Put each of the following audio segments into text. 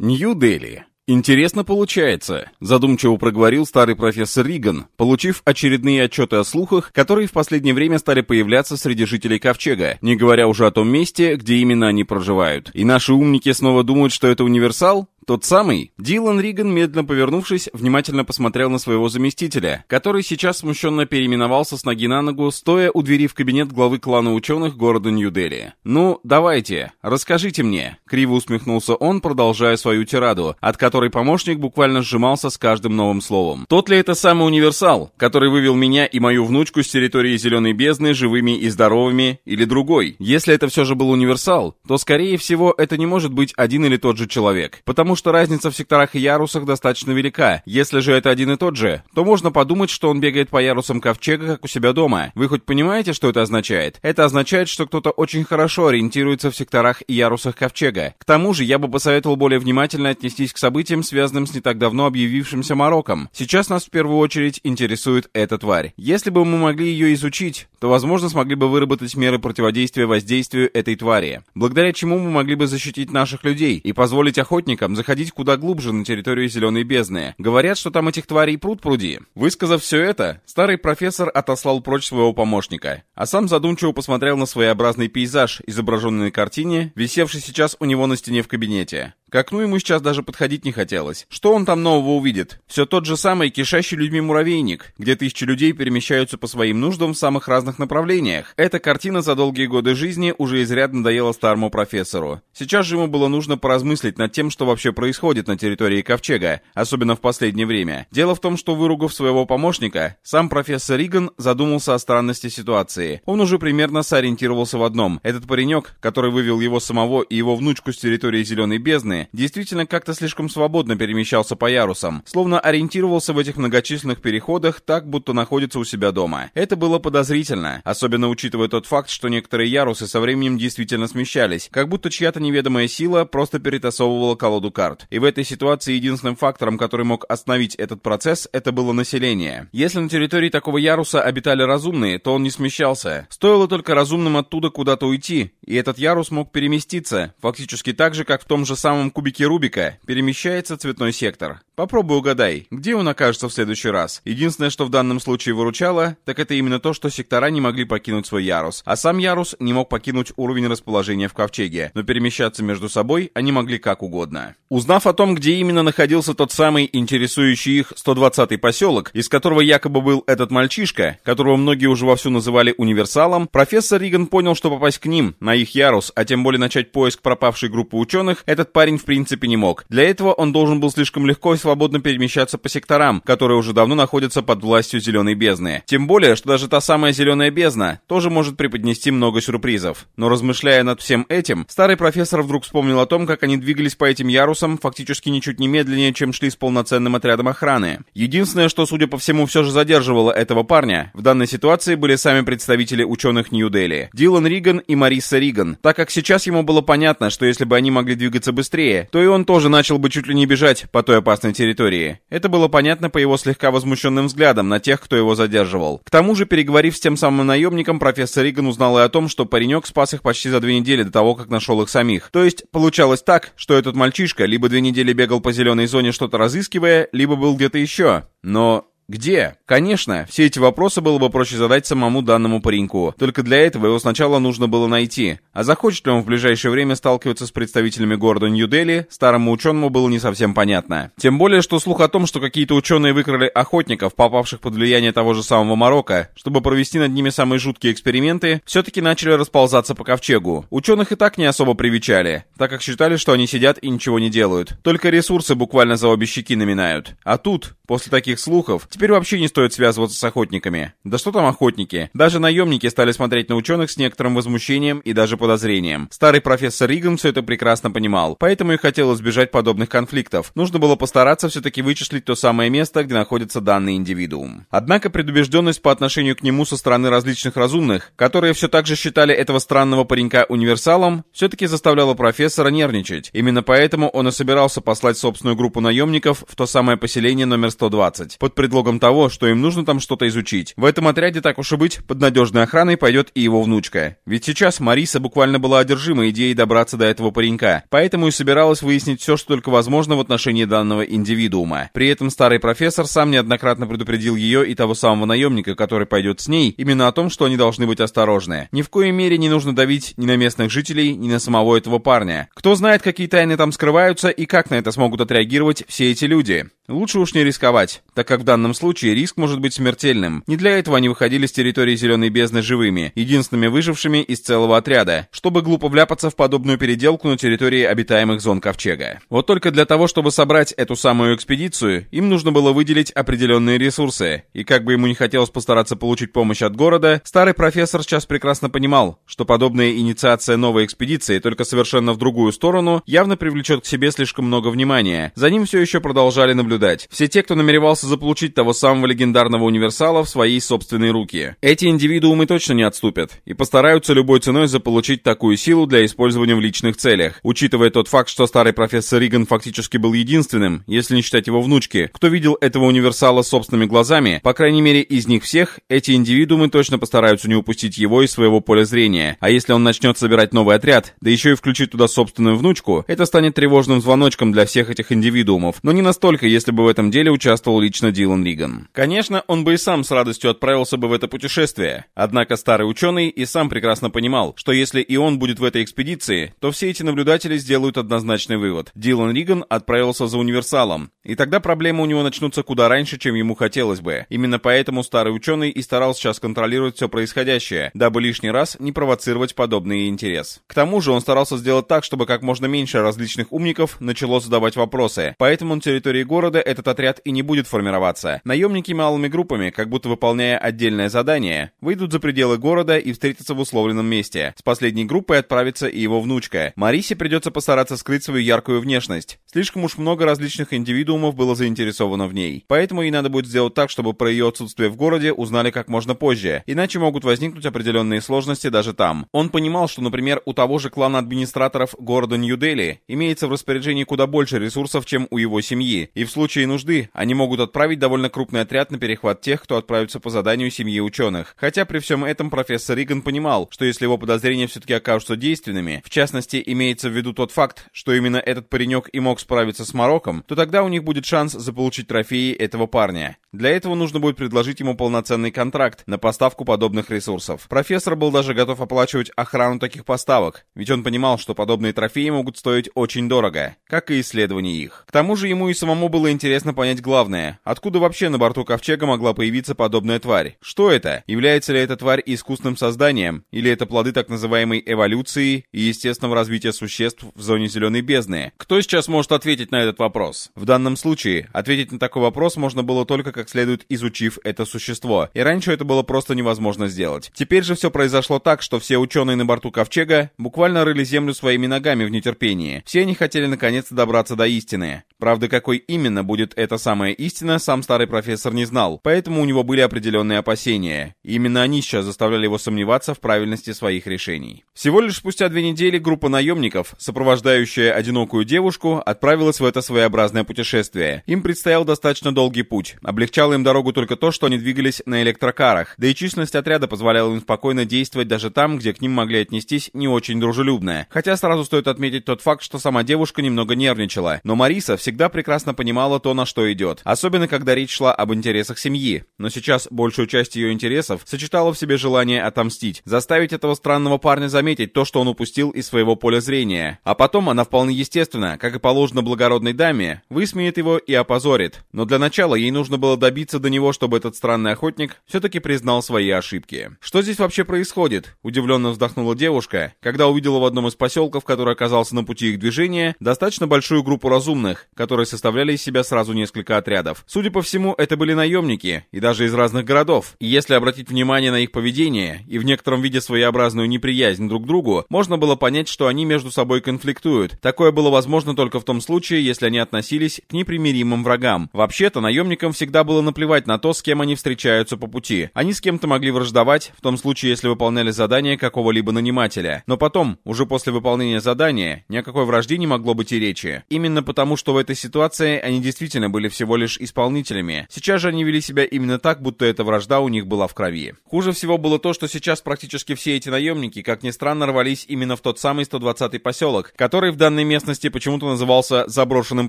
Нью-Дели. «Интересно получается», — задумчиво проговорил старый профессор Риган, получив очередные отчеты о слухах, которые в последнее время стали появляться среди жителей Ковчега, не говоря уже о том месте, где именно они проживают. И наши умники снова думают, что это универсал? Тот самый? Дилан Риган, медленно повернувшись, внимательно посмотрел на своего заместителя, который сейчас смущенно переименовался с ноги на ногу, стоя у двери в кабинет главы клана ученых города Нью-Дели. «Ну, давайте, расскажите мне», — криво усмехнулся он, продолжая свою тираду, от которой помощник буквально сжимался с каждым новым словом. «Тот ли это самый универсал, который вывел меня и мою внучку с территории Зеленой Бездны живыми и здоровыми, или другой? Если это все же был универсал, то, скорее всего, это не может быть один или тот же человек, потому что разница в секторах и ярусах достаточно велика. Если же это один и тот же, то можно подумать, что он бегает по ярусам ковчега, как у себя дома. Вы хоть понимаете, что это означает? Это означает, что кто-то очень хорошо ориентируется в секторах и ярусах ковчега. К тому же, я бы посоветовал более внимательно отнестись к событиям, связанным с не так давно объявившимся Мароком. Сейчас нас в первую очередь интересует эта тварь. Если бы мы могли ее изучить, то, возможно, смогли бы выработать меры противодействия воздействию этой твари, благодаря чему мы могли бы защитить наших людей и позволить охотникам заходить куда глубже на территорию Зеленой Бездны. Говорят, что там этих тварей пруд пруди. Высказав все это, старый профессор отослал прочь своего помощника, а сам задумчиво посмотрел на своеобразный пейзаж, изображенный на картине, висевший сейчас у него на стене в кабинете. К окну ему сейчас даже подходить не хотелось. Что он там нового увидит? Все тот же самый кишащий людьми муравейник, где тысячи людей перемещаются по своим нуждам в самых разных направлениях. Эта картина за долгие годы жизни уже изрядно надоела старому профессору. Сейчас же ему было нужно поразмыслить над тем, что вообще происходит на территории Ковчега, особенно в последнее время. Дело в том, что выругав своего помощника, сам профессор Риган задумался о странности ситуации. Он уже примерно сориентировался в одном. Этот паренек, который вывел его самого и его внучку с территории Зеленой Бездны, действительно как-то слишком свободно перемещался по ярусам, словно ориентировался в этих многочисленных переходах так, будто находится у себя дома. Это было подозрительно, особенно учитывая тот факт, что некоторые ярусы со временем действительно смещались, как будто чья-то неведомая сила просто перетасовывала колоду карт. И в этой ситуации единственным фактором, который мог остановить этот процесс, это было население. Если на территории такого яруса обитали разумные, то он не смещался. Стоило только разумным оттуда куда-то уйти, и этот ярус мог переместиться, фактически так же, как в том же самом кубике Рубика перемещается цветной сектор. Попробуй угадай, где он окажется в следующий раз. Единственное, что в данном случае выручало, так это именно то, что сектора не могли покинуть свой ярус, а сам ярус не мог покинуть уровень расположения в ковчеге, но перемещаться между собой они могли как угодно. Узнав о том, где именно находился тот самый интересующий их 120-й поселок, из которого якобы был этот мальчишка, которого многие уже вовсю называли универсалом, профессор Риган понял, что попасть к ним, на их ярус, а тем более начать поиск пропавшей группы ученых, этот парень в принципе не мог. Для этого он должен был слишком легко и свободно перемещаться по секторам, которые уже давно находятся под властью Зеленой Бездны. Тем более, что даже та самая Зеленая Бездна тоже может преподнести много сюрпризов. Но размышляя над всем этим, старый профессор вдруг вспомнил о том, как они двигались по этим ярусам фактически ничуть не медленнее, чем шли с полноценным отрядом охраны. Единственное, что, судя по всему, все же задерживало этого парня, в данной ситуации были сами представители ученых Нью-Дели. Дилан Риган и Мариса Риган, так как сейчас ему было понятно, что если бы они могли двигаться быстрее, то и он тоже начал бы чуть ли не бежать по той опасной территории. Это было понятно по его слегка возмущенным взглядам на тех, кто его задерживал. К тому же, переговорив с тем самым наемником, профессор Риган узнал и о том, что паренек спас их почти за две недели до того, как нашел их самих. То есть, получалось так, что этот мальчишка либо две недели бегал по зеленой зоне что-то разыскивая, либо был где-то еще. Но где? Конечно, все эти вопросы было бы проще задать самому данному пареньку. Только для этого его сначала нужно было найти. А захочет ли он в ближайшее время сталкиваться с представителями города Нью-Дели, старому ученому было не совсем понятно. Тем более, что слух о том, что какие-то ученые выкрали охотников, попавших под влияние того же самого Марокко, чтобы провести над ними самые жуткие эксперименты, все-таки начали расползаться по ковчегу. Ученых и так не особо привечали, так как считали, что они сидят и ничего не делают. Только ресурсы буквально за обе щеки наминают. А тут, после таких слухов, Теперь вообще не стоит связываться с охотниками. Да что там охотники? Даже наемники стали смотреть на ученых с некоторым возмущением и даже подозрением. Старый профессор Риган все это прекрасно понимал, поэтому и хотел избежать подобных конфликтов. Нужно было постараться все-таки вычислить то самое место, где находится данный индивидуум. Однако предубежденность по отношению к нему со стороны различных разумных, которые все так же считали этого странного паренька универсалом, все-таки заставляла профессора нервничать. Именно поэтому он и собирался послать собственную группу наемников в то самое поселение номер 120. Под предлогом предлогом того, что им нужно там что-то изучить. В этом отряде, так уж и быть, под надежной охраной пойдет и его внучка. Ведь сейчас Мариса буквально была одержима идеей добраться до этого паренька, поэтому и собиралась выяснить все, что только возможно в отношении данного индивидуума. При этом старый профессор сам неоднократно предупредил ее и того самого наемника, который пойдет с ней, именно о том, что они должны быть осторожны. Ни в коей мере не нужно давить ни на местных жителей, ни на самого этого парня. Кто знает, какие тайны там скрываются и как на это смогут отреагировать все эти люди. Лучше уж не рисковать, так как в данном случае риск может быть смертельным. Не для этого они выходили с территории Зеленой Бездны живыми, единственными выжившими из целого отряда, чтобы глупо вляпаться в подобную переделку на территории обитаемых зон Ковчега. Вот только для того, чтобы собрать эту самую экспедицию, им нужно было выделить определенные ресурсы, и как бы ему не хотелось постараться получить помощь от города, старый профессор сейчас прекрасно понимал, что подобная инициация новой экспедиции, только совершенно в другую сторону, явно привлечет к себе слишком много внимания. За ним все еще продолжали наблюдать наблюдать. Все те, кто намеревался заполучить того самого легендарного универсала в свои собственные руки. Эти индивидуумы точно не отступят и постараются любой ценой заполучить такую силу для использования в личных целях. Учитывая тот факт, что старый профессор Риган фактически был единственным, если не считать его внучки, кто видел этого универсала собственными глазами, по крайней мере из них всех, эти индивидуумы точно постараются не упустить его из своего поля зрения. А если он начнет собирать новый отряд, да еще и включить туда собственную внучку, это станет тревожным звоночком для всех этих индивидуумов, но не настолько, если если бы в этом деле участвовал лично Дилан Риган. Конечно, он бы и сам с радостью отправился бы в это путешествие. Однако старый ученый и сам прекрасно понимал, что если и он будет в этой экспедиции, то все эти наблюдатели сделают однозначный вывод. Дилан Риган отправился за универсалом, и тогда проблемы у него начнутся куда раньше, чем ему хотелось бы. Именно поэтому старый ученый и старался сейчас контролировать все происходящее, дабы лишний раз не провоцировать подобный интерес. К тому же он старался сделать так, чтобы как можно меньше различных умников начало задавать вопросы, поэтому на территории города города этот отряд и не будет формироваться. Наемники малыми группами, как будто выполняя отдельное задание, выйдут за пределы города и встретятся в условленном месте. С последней группой отправится и его внучка. Марисе придется постараться скрыть свою яркую внешность. Слишком уж много различных индивидуумов было заинтересовано в ней. Поэтому ей надо будет сделать так, чтобы про ее отсутствие в городе узнали как можно позже, иначе могут возникнуть определенные сложности даже там. Он понимал, что, например, у того же клана администраторов города Нью-Дели имеется в распоряжении куда больше ресурсов, чем у его семьи, и в случае случае нужды они могут отправить довольно крупный отряд на перехват тех, кто отправится по заданию семьи ученых. Хотя при всем этом профессор Риган понимал, что если его подозрения все-таки окажутся действенными, в частности, имеется в виду тот факт, что именно этот паренек и мог справиться с Мароком, то тогда у них будет шанс заполучить трофеи этого парня. Для этого нужно будет предложить ему полноценный контракт на поставку подобных ресурсов. Профессор был даже готов оплачивать охрану таких поставок, ведь он понимал, что подобные трофеи могут стоить очень дорого, как и исследование их. К тому же ему и самому было интересно понять главное, откуда вообще на борту Ковчега могла появиться подобная тварь? Что это? Является ли эта тварь искусственным созданием, или это плоды так называемой эволюции и естественного развития существ в зоне Зеленой Бездны? Кто сейчас может ответить на этот вопрос? В данном случае, ответить на такой вопрос можно было только как следует изучив это существо, и раньше это было просто невозможно сделать. Теперь же все произошло так, что все ученые на борту Ковчега буквально рыли землю своими ногами в нетерпении. Все они хотели наконец-то добраться до истины. Правда, какой именно будет эта самая истина, сам старый профессор не знал, поэтому у него были определенные опасения. Именно они сейчас заставляли его сомневаться в правильности своих решений. Всего лишь спустя две недели группа наемников, сопровождающая одинокую девушку, отправилась в это своеобразное путешествие. Им предстоял достаточно долгий путь. Облегчало им дорогу только то, что они двигались на электрокарах, да и численность отряда позволяла им спокойно действовать даже там, где к ним могли отнестись не очень дружелюбно. Хотя сразу стоит отметить тот факт, что сама девушка немного нервничала, но Мариса всегда прекрасно понимала, понимала то, на что идет. Особенно, когда речь шла об интересах семьи. Но сейчас большую часть ее интересов сочетала в себе желание отомстить, заставить этого странного парня заметить то, что он упустил из своего поля зрения. А потом она вполне естественно, как и положено благородной даме, высмеет его и опозорит. Но для начала ей нужно было добиться до него, чтобы этот странный охотник все-таки признал свои ошибки. Что здесь вообще происходит? Удивленно вздохнула девушка, когда увидела в одном из поселков, который оказался на пути их движения, достаточно большую группу разумных, которые составляли из себя сразу несколько отрядов. Судя по всему, это были наемники, и даже из разных городов. И если обратить внимание на их поведение, и в некотором виде своеобразную неприязнь друг к другу, можно было понять, что они между собой конфликтуют. Такое было возможно только в том случае, если они относились к непримиримым врагам. Вообще-то, наемникам всегда было наплевать на то, с кем они встречаются по пути. Они с кем-то могли враждовать, в том случае, если выполняли задание какого-либо нанимателя. Но потом, уже после выполнения задания, ни о какой вражде не могло быть и речи. Именно потому, что в этой ситуации они действительно были всего лишь исполнителями. Сейчас же они вели себя именно так, будто эта вражда у них была в крови. Хуже всего было то, что сейчас практически все эти наемники, как ни странно, рвались именно в тот самый 120-й поселок, который в данной местности почему-то назывался заброшенным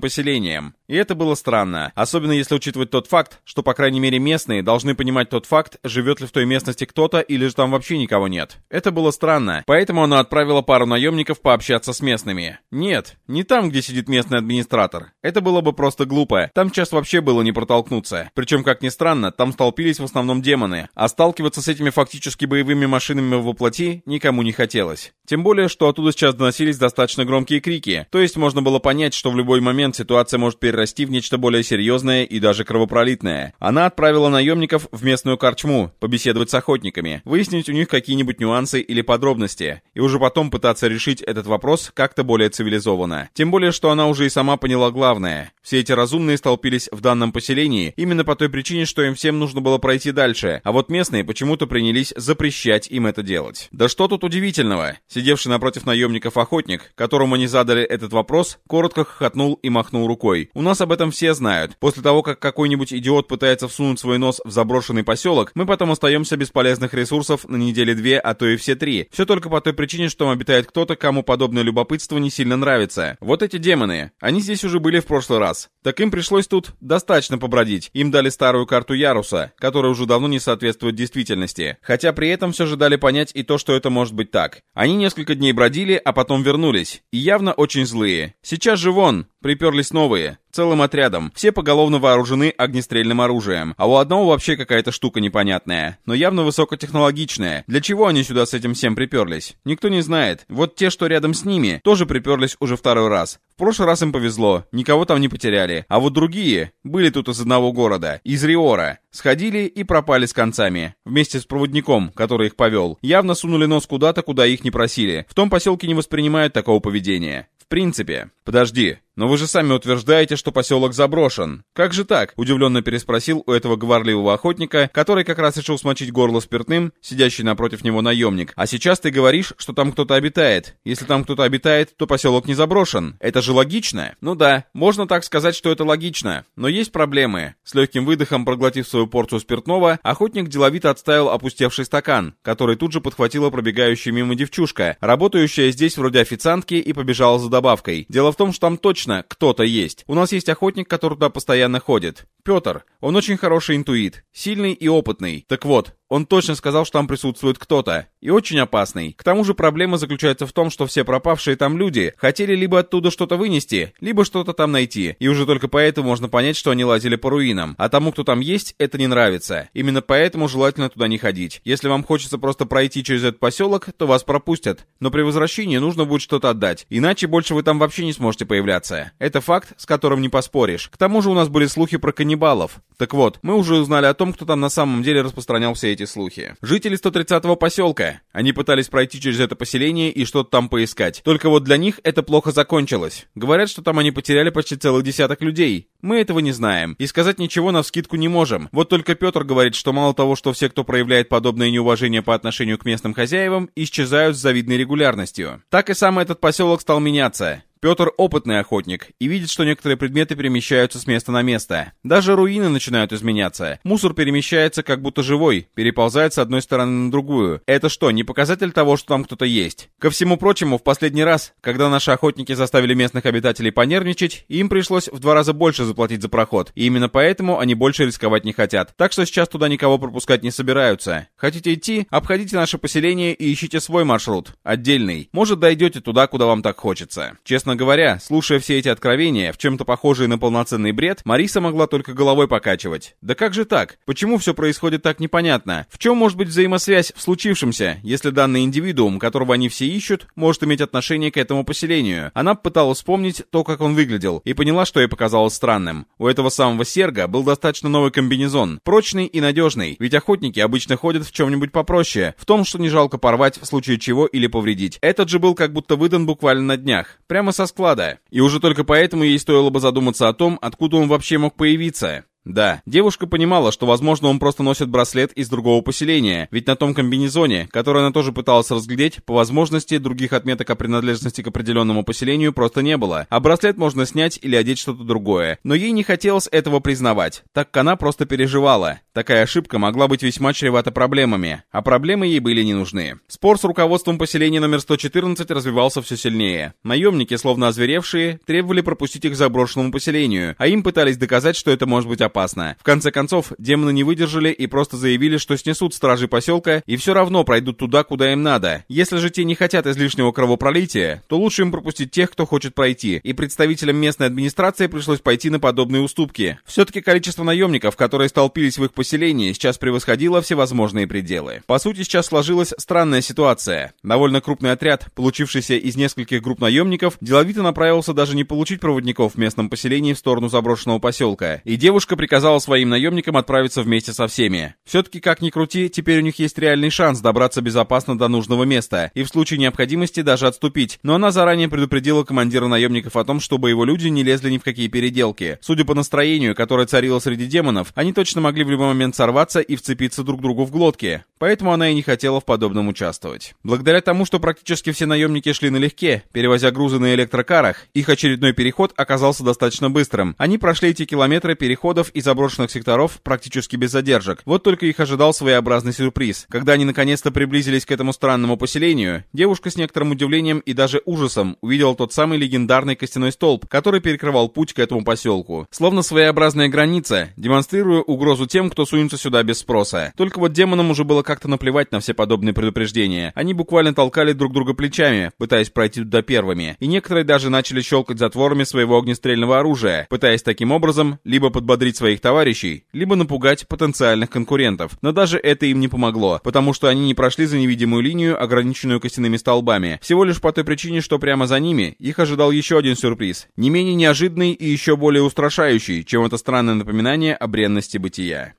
поселением. И это было странно, особенно если учитывать тот факт, что, по крайней мере, местные должны понимать тот факт, живет ли в той местности кто-то или же там вообще никого нет. Это было странно, поэтому она отправила пару наемников пообщаться с местными. Нет, не там, где сидит местный администратор. Это было бы просто глупо. Там сейчас вообще было не протолкнуться. Причем, как ни странно, там столпились в основном демоны, а сталкиваться с этими фактически боевыми машинами во плоти никому не хотелось. Тем более, что оттуда сейчас доносились достаточно громкие крики, то есть можно было понять, что в любой момент ситуация может перерасти в нечто более серьезное и даже кровопролитное. Она отправила наемников в местную корчму, побеседовать с охотниками, выяснить у них какие-нибудь нюансы или подробности, и уже потом пытаться решить этот вопрос как-то более цивилизованно. Тем более, что она уже и сама поняла главное. Все эти разумные столпились в данном поселении именно по той причине, что им всем нужно было пройти дальше, а вот местные почему-то принялись запрещать им это делать. Да что тут удивительного? Сидевший напротив наемников охотник, которому они задали этот вопрос, коротко хохотнул и махнул рукой. У нас об этом все знают. После того, как какой-нибудь идиот пытается всунуть свой нос в заброшенный поселок, мы потом остаемся без полезных ресурсов на неделе две, а то и все три. Все только по той причине, что там обитает кто-то, кому подобное любопытство не сильно нравится. Вот эти демоны, они здесь уже были в прошлый раз. Так им пришлось тут достаточно побродить. Им дали старую карту Яруса, которая уже давно не соответствует действительности. Хотя при этом все же дали понять и то, что это может быть так. Они несколько дней бродили, а потом вернулись. И явно очень злые. Сейчас же вон, приперлись новые целым отрядом. Все поголовно вооружены огнестрельным оружием, а у одного вообще какая-то штука непонятная, но явно высокотехнологичная. Для чего они сюда с этим всем приперлись? Никто не знает. Вот те, что рядом с ними, тоже приперлись уже второй раз. В прошлый раз им повезло, никого там не потеряли. А вот другие были тут из одного города, из Риора. Сходили и пропали с концами. Вместе с проводником, который их повел. Явно сунули нос куда-то, куда их не просили. В том поселке не воспринимают такого поведения. В принципе. Подожди, «Но вы же сами утверждаете, что поселок заброшен. Как же так?» — удивленно переспросил у этого говорливого охотника, который как раз решил смочить горло спиртным, сидящий напротив него наемник. «А сейчас ты говоришь, что там кто-то обитает. Если там кто-то обитает, то поселок не заброшен. Это же логично?» «Ну да, можно так сказать, что это логично. Но есть проблемы». С легким выдохом, проглотив свою порцию спиртного, охотник деловито отставил опустевший стакан, который тут же подхватила пробегающая мимо девчушка, работающая здесь вроде официантки и побежала за добавкой. Дело в том, что там точно точно кто-то есть. У нас есть охотник, который туда постоянно ходит. Петр. Он очень хороший интуит. Сильный и опытный. Так вот, он точно сказал, что там присутствует кто-то. И очень опасный. К тому же проблема заключается в том, что все пропавшие там люди хотели либо оттуда что-то вынести, либо что-то там найти. И уже только поэтому можно понять, что они лазили по руинам. А тому, кто там есть, это не нравится. Именно поэтому желательно туда не ходить. Если вам хочется просто пройти через этот поселок, то вас пропустят. Но при возвращении нужно будет что-то отдать. Иначе больше вы там вообще не сможете появляться. Это факт, с которым не поспоришь. К тому же у нас были слухи про каннибалов. Так вот, мы уже узнали о том, кто там на самом деле распространял все эти слухи. Жители 130-го поселка. Они пытались пройти через это поселение и что-то там поискать. Только вот для них это плохо закончилось. Говорят, что там они потеряли почти целых десяток людей. Мы этого не знаем. И сказать ничего на вскидку не можем. Вот только Петр говорит, что мало того, что все, кто проявляет подобное неуважение по отношению к местным хозяевам, исчезают с завидной регулярностью. Так и сам этот поселок стал меняться. Петр опытный охотник и видит, что некоторые предметы перемещаются с места на место. Даже руины начинают изменяться. Мусор перемещается как будто живой, переползает с одной стороны на другую. Это что, не показатель того, что там кто-то есть? Ко всему прочему, в последний раз, когда наши охотники заставили местных обитателей понервничать, им пришлось в два раза больше заплатить за проход. И именно поэтому они больше рисковать не хотят. Так что сейчас туда никого пропускать не собираются. Хотите идти? Обходите наше поселение и ищите свой маршрут. Отдельный. Может, дойдете туда, куда вам так хочется. Честно Говоря, слушая все эти откровения, в чем-то похожие на полноценный бред, Мариса могла только головой покачивать. Да как же так? Почему все происходит так непонятно? В чем может быть взаимосвязь в случившемся, если данный индивидуум, которого они все ищут, может иметь отношение к этому поселению? Она пыталась вспомнить то, как он выглядел, и поняла, что ей показалось странным. У этого самого серга был достаточно новый комбинезон, прочный и надежный, ведь охотники обычно ходят в чем-нибудь попроще, в том, что не жалко порвать в случае чего или повредить. Этот же был как будто выдан буквально на днях. Прямо со склада. И уже только поэтому ей стоило бы задуматься о том, откуда он вообще мог появиться. Да, девушка понимала, что, возможно, он просто носит браслет из другого поселения, ведь на том комбинезоне, который она тоже пыталась разглядеть, по возможности других отметок о принадлежности к определенному поселению просто не было, а браслет можно снять или одеть что-то другое. Но ей не хотелось этого признавать, так как она просто переживала. Такая ошибка могла быть весьма чревата проблемами, а проблемы ей были не нужны. Спор с руководством поселения номер 114 развивался все сильнее. Наемники, словно озверевшие, требовали пропустить их к заброшенному поселению, а им пытались доказать, что это может быть опасно. В конце концов, демоны не выдержали и просто заявили, что снесут стражи поселка и все равно пройдут туда, куда им надо. Если же те не хотят излишнего кровопролития, то лучше им пропустить тех, кто хочет пройти, и представителям местной администрации пришлось пойти на подобные уступки. Все-таки количество наемников, которые столпились в их поселении, сейчас превосходило всевозможные пределы. По сути, сейчас сложилась странная ситуация. Довольно крупный отряд, получившийся из нескольких групп наемников, деловито направился даже не получить проводников в местном поселении в сторону заброшенного поселка, и девушка приказала своим наемникам отправиться вместе со всеми. Все-таки, как ни крути, теперь у них есть реальный шанс добраться безопасно до нужного места, и в случае необходимости даже отступить, но она заранее предупредила командира наемников о том, чтобы его люди не лезли ни в какие переделки. Судя по настроению, которое царило среди демонов, они точно могли в любой момент сорваться и вцепиться друг другу в глотки. Поэтому она и не хотела в подобном участвовать. Благодаря тому, что практически все наемники шли налегке, перевозя грузы на электрокарах, их очередной переход оказался достаточно быстрым. Они прошли эти километры переходов и заброшенных секторов практически без задержек. Вот только их ожидал своеобразный сюрприз. Когда они наконец-то приблизились к этому странному поселению, девушка с некоторым удивлением и даже ужасом увидела тот самый легендарный костяной столб, который перекрывал путь к этому поселку. Словно своеобразная граница, демонстрируя угрозу тем, кто сунется сюда без спроса. Только вот демонам уже было как-то наплевать на все подобные предупреждения. Они буквально толкали друг друга плечами, пытаясь пройти туда первыми. И некоторые даже начали щелкать затворами своего огнестрельного оружия, пытаясь таким образом либо подбодрить своих товарищей, либо напугать потенциальных конкурентов. Но даже это им не помогло, потому что они не прошли за невидимую линию, ограниченную костяными столбами. Всего лишь по той причине, что прямо за ними их ожидал еще один сюрприз. Не менее неожиданный и еще более устрашающий, чем это странное напоминание о бренности бытия.